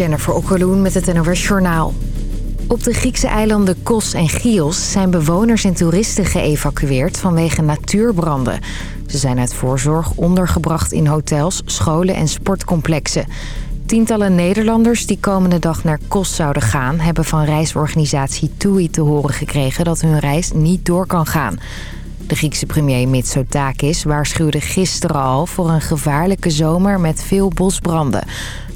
Jennifer Okkeloen met het NOS Journaal. Op de Griekse eilanden Kos en Chios zijn bewoners en toeristen geëvacueerd vanwege natuurbranden. Ze zijn uit voorzorg ondergebracht in hotels, scholen en sportcomplexen. Tientallen Nederlanders die komende dag naar Kos zouden gaan... hebben van reisorganisatie TUI te horen gekregen dat hun reis niet door kan gaan. De Griekse premier Mitsotakis waarschuwde gisteren al voor een gevaarlijke zomer met veel bosbranden.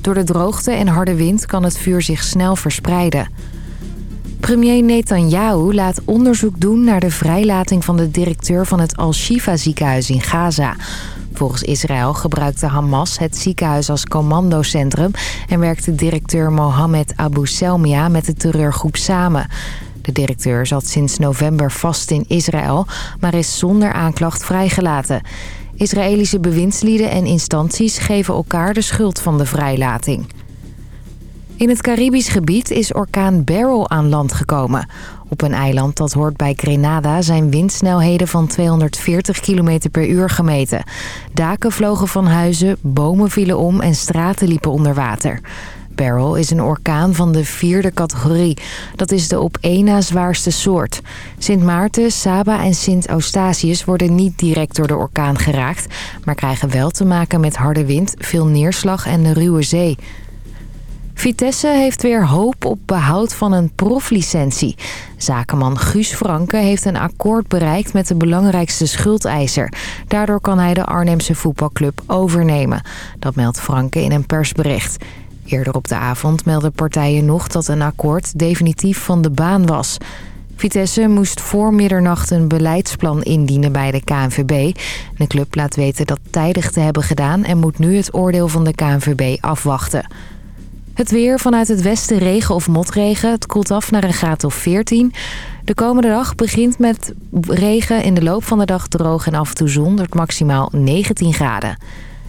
Door de droogte en harde wind kan het vuur zich snel verspreiden. Premier Netanyahu laat onderzoek doen naar de vrijlating van de directeur van het Al-Shifa ziekenhuis in Gaza. Volgens Israël gebruikte Hamas het ziekenhuis als commandocentrum... en werkte directeur Mohammed Abu Selmia met de terreurgroep samen. De directeur zat sinds november vast in Israël, maar is zonder aanklacht vrijgelaten. Israëlische bewindslieden en instanties geven elkaar de schuld van de vrijlating. In het Caribisch gebied is orkaan Beryl aan land gekomen. Op een eiland dat hoort bij Grenada zijn windsnelheden van 240 km per uur gemeten. Daken vlogen van huizen, bomen vielen om en straten liepen onder water. Beryl is een orkaan van de vierde categorie. Dat is de op één na zwaarste soort. Sint Maarten, Saba en Sint Eustatius worden niet direct door de orkaan geraakt... maar krijgen wel te maken met harde wind, veel neerslag en de ruwe zee. Vitesse heeft weer hoop op behoud van een proflicentie. Zakenman Guus Franke heeft een akkoord bereikt met de belangrijkste schuldeiser. Daardoor kan hij de Arnhemse voetbalclub overnemen. Dat meldt Franke in een persbericht. Eerder op de avond meldden partijen nog dat een akkoord definitief van de baan was. Vitesse moest voor middernacht een beleidsplan indienen bij de KNVB. De club laat weten dat tijdig te hebben gedaan... en moet nu het oordeel van de KNVB afwachten. Het weer vanuit het westen regen of motregen. Het koelt af naar een graad of 14. De komende dag begint met regen. In de loop van de dag droog en af en toe zon. Maximaal 19 graden.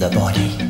the body.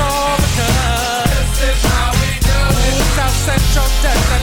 this is how we do it. South Central Desert.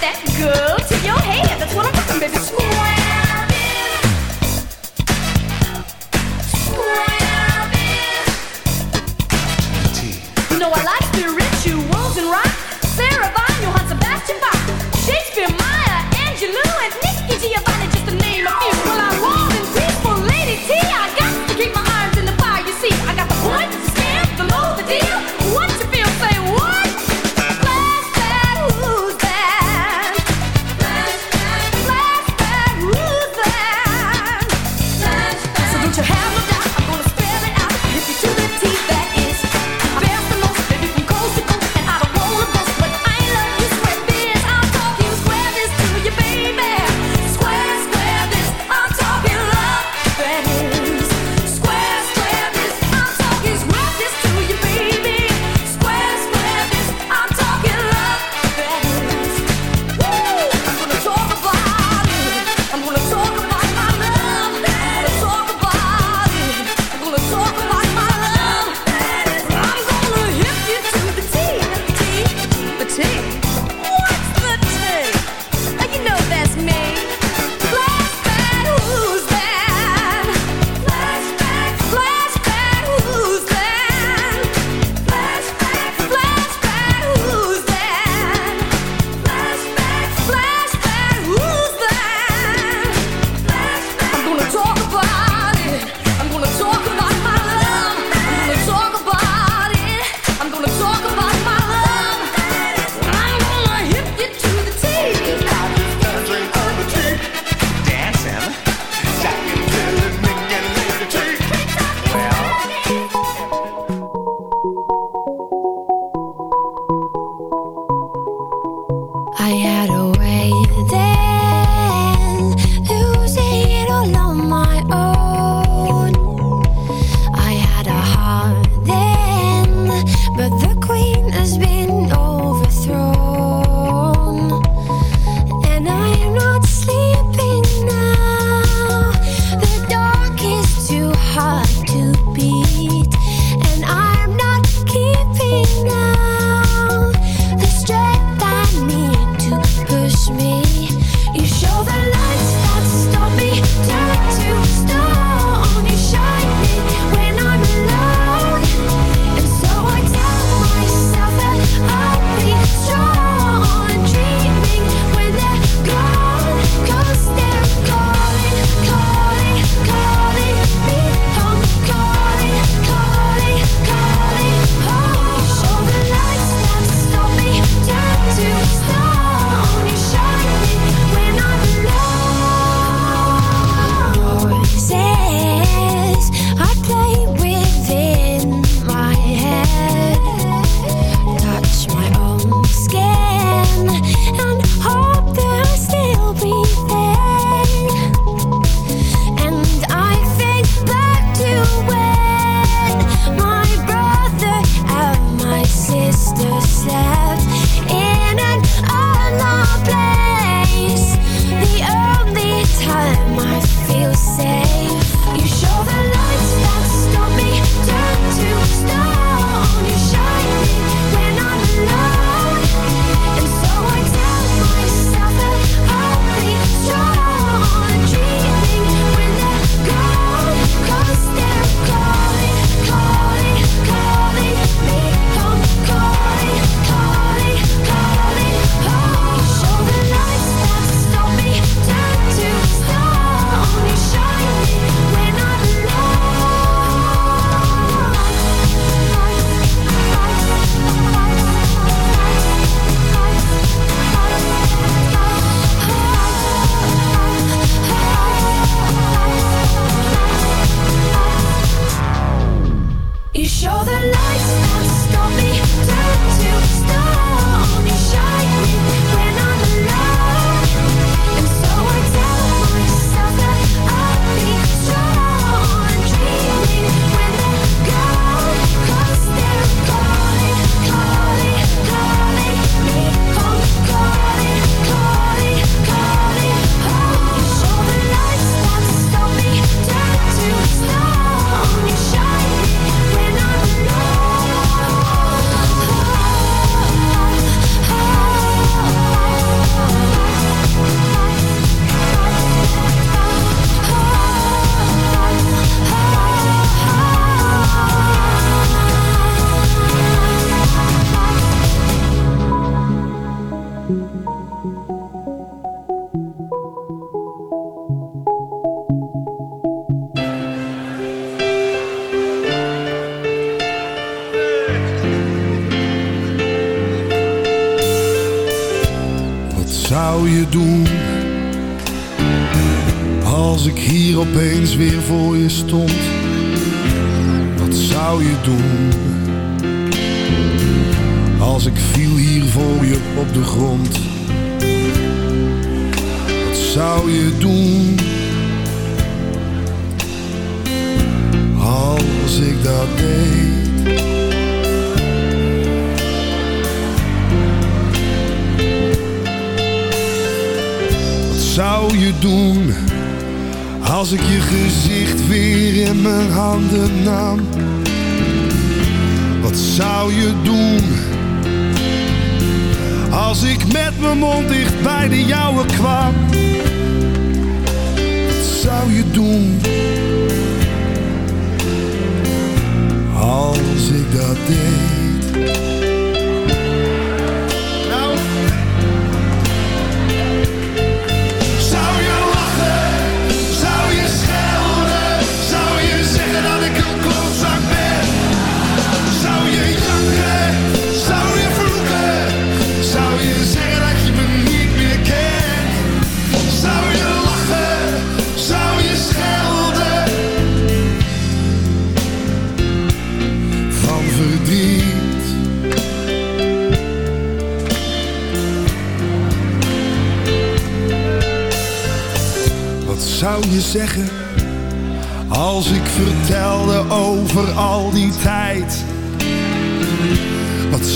That